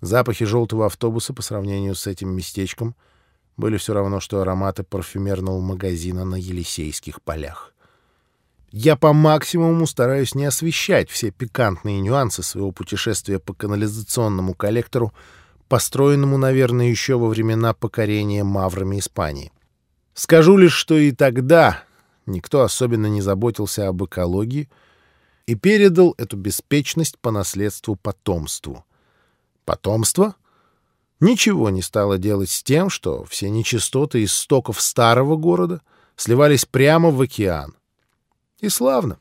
Запахи желтого автобуса по сравнению с этим местечком были все равно, что ароматы парфюмерного магазина на Елисейских полях. Я по максимуму стараюсь не освещать все пикантные нюансы своего путешествия по канализационному коллектору, построенному, наверное, еще во времена покорения маврами Испании. Скажу лишь, что и тогда никто особенно не заботился об экологии и передал эту беспечность по наследству потомству. Потомство ничего не стало делать с тем, что все нечистоты из стоков старого города сливались прямо в океан. И славно,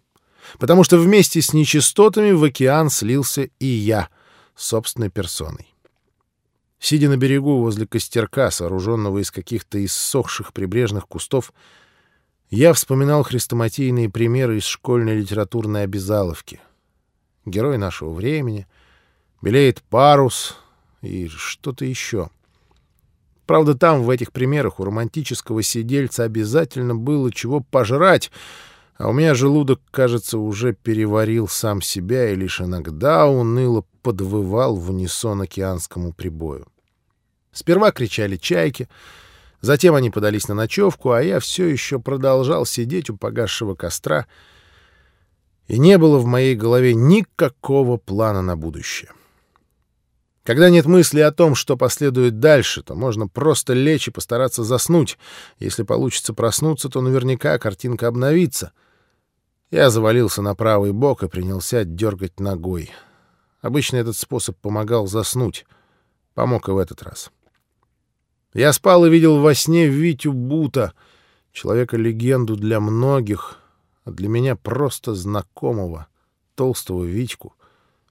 потому что вместе с нечистотами в океан слился и я собственной персоной. Сидя на берегу возле костерка, сооруженного из каких-то иссохших прибрежных кустов, я вспоминал хрестоматийные примеры из школьной литературной обязаловки. Герой нашего времени, белеет парус и что-то еще. Правда, там, в этих примерах, у романтического сидельца обязательно было чего пожрать, а у меня желудок, кажется, уже переварил сам себя и лишь иногда уныло подвывал в унисон океанскому прибою. Сперва кричали чайки, затем они подались на ночевку, а я все еще продолжал сидеть у погасшего костра, и не было в моей голове никакого плана на будущее. Когда нет мысли о том, что последует дальше, то можно просто лечь и постараться заснуть. Если получится проснуться, то наверняка картинка обновится. Я завалился на правый бок и принялся дергать ногой. Обычно этот способ помогал заснуть. Помог и в этот раз. Я спал и видел во сне Витю Бута, человека-легенду для многих, а для меня просто знакомого, толстого Витьку,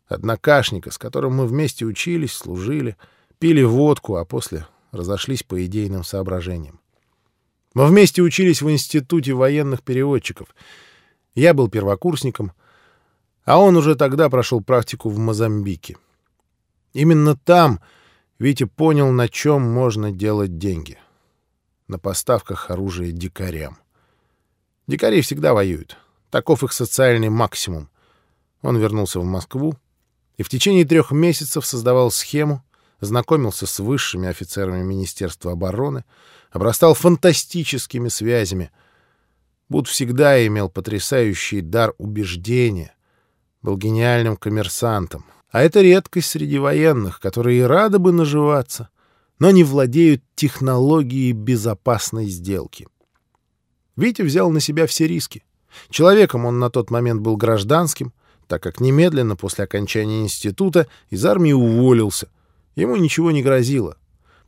однокашника, с которым мы вместе учились, служили, пили водку, а после разошлись по идейным соображениям. Мы вместе учились в Институте военных переводчиков. Я был первокурсником — а он уже тогда прошел практику в Мозамбике. Именно там Витя понял, на чем можно делать деньги. На поставках оружия дикарям. Дикари всегда воюют. Таков их социальный максимум. Он вернулся в Москву и в течение трех месяцев создавал схему, знакомился с высшими офицерами Министерства обороны, обрастал фантастическими связями. Буд всегда имел потрясающий дар убеждения, был гениальным коммерсантом. А это редкость среди военных, которые и рады бы наживаться, но не владеют технологией безопасной сделки. Витя взял на себя все риски. Человеком он на тот момент был гражданским, так как немедленно после окончания института из армии уволился. Ему ничего не грозило.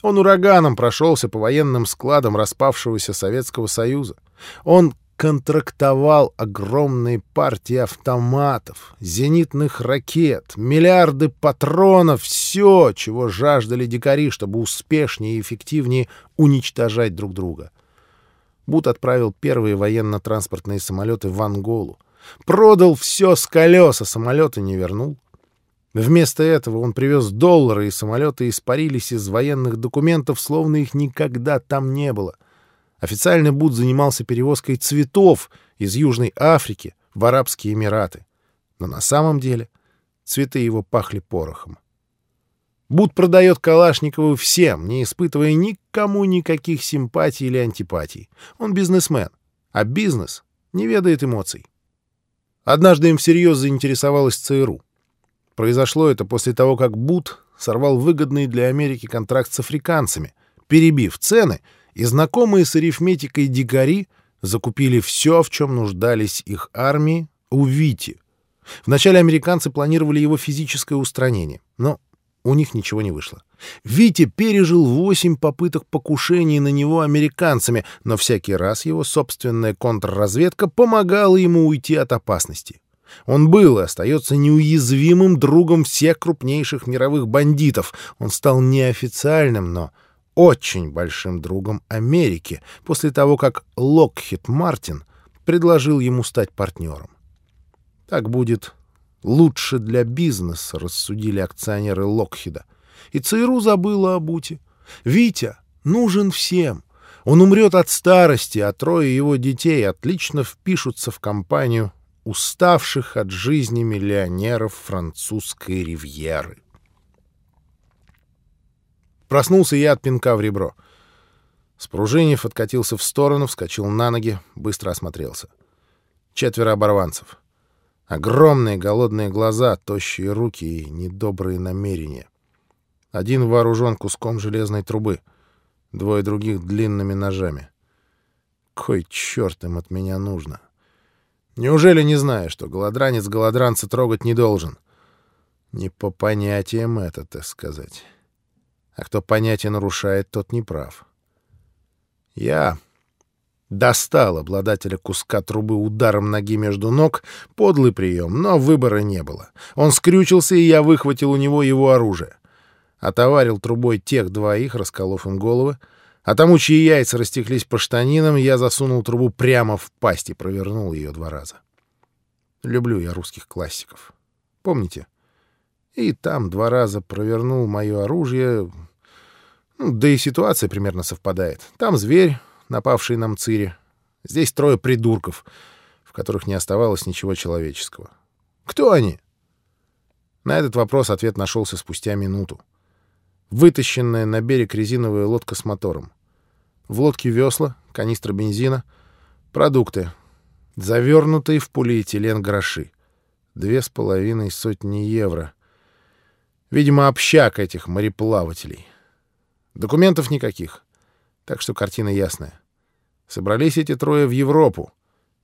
Он ураганом прошелся по военным складам распавшегося Советского Союза. Он контрактовал огромные партии автоматов, зенитных ракет, миллиарды патронов, все, чего жаждали дикари, чтобы успешнее и эффективнее уничтожать друг друга. Бут отправил первые военно-транспортные самолеты в Анголу. Продал все с колес, а самолеты не вернул. Вместо этого он привез доллары, и самолеты испарились из военных документов, словно их никогда там не было — Официально Буд занимался перевозкой цветов из Южной Африки в Арабские Эмираты. Но на самом деле цветы его пахли порохом. Буд продает Калашникову всем, не испытывая никому никаких симпатий или антипатий. Он бизнесмен, а бизнес не ведает эмоций. Однажды им всерьез заинтересовалась ЦРУ. Произошло это после того, как Буд сорвал выгодный для Америки контракт с африканцами, перебив цены — и знакомые с арифметикой дикари закупили все, в чем нуждались их армии, у Вити. Вначале американцы планировали его физическое устранение, но у них ничего не вышло. Витя пережил восемь попыток покушений на него американцами, но всякий раз его собственная контрразведка помогала ему уйти от опасности. Он был и остается неуязвимым другом всех крупнейших мировых бандитов. Он стал неофициальным, но очень большим другом Америки после того, как Локхит Мартин предложил ему стать партнером. Так будет лучше для бизнеса, рассудили акционеры Локхида. И ЦРУ забыла о Буте. Витя нужен всем. Он умрет от старости, а трое его детей отлично впишутся в компанию уставших от жизни миллионеров французской ривьеры. Проснулся я от пинка в ребро. Спружинив, откатился в сторону, вскочил на ноги, быстро осмотрелся. Четверо оборванцев. Огромные голодные глаза, тощие руки и недобрые намерения. Один вооружен куском железной трубы, двое других — длинными ножами. Кой черт им от меня нужно? Неужели не знаю, что голодранец голодранца трогать не должен? Не по понятиям это, так сказать. А кто понятие нарушает, тот не прав. Я достал обладателя куска трубы ударом ноги между ног, подлый прием, но выбора не было. Он скрючился, и я выхватил у него его оружие. Отоварил трубой тех двоих, расколов им головы, а тому, чьи яйца растеклись по штанинам, я засунул трубу прямо в пасть и провернул ее два раза. Люблю я русских классиков. Помните? И там два раза провернул мое оружие. Ну, да и ситуация примерно совпадает. Там зверь, напавший на Мцири. Здесь трое придурков, в которых не оставалось ничего человеческого. Кто они? На этот вопрос ответ нашелся спустя минуту вытащенная на берег резиновая лодка с мотором. В лодке весла, канистра бензина, продукты, завернутые в полиэтилен гроши. Две с половиной сотни евро. Видимо, общак этих мореплавателей. Документов никаких, так что картина ясная. Собрались эти трое в Европу,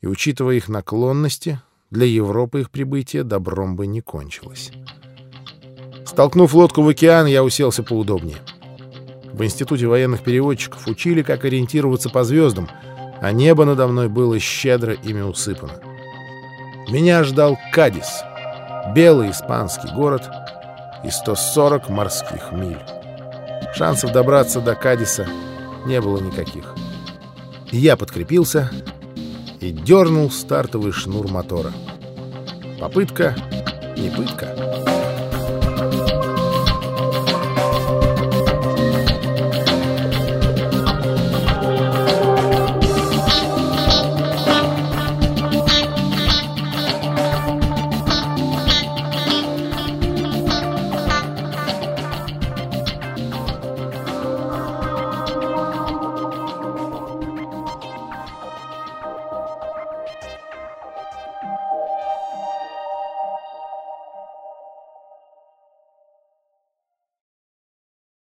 и, учитывая их наклонности, для Европы их прибытие добром бы не кончилось. Столкнув лодку в океан, я уселся поудобнее. В Институте военных переводчиков учили, как ориентироваться по звездам, а небо надо мной было щедро ими усыпано. Меня ждал Кадис, белый испанский город и 140 морских миль. Шансов добраться до Кадиса не было никаких. Я подкрепился и дернул стартовый шнур мотора. Попытка не пытка.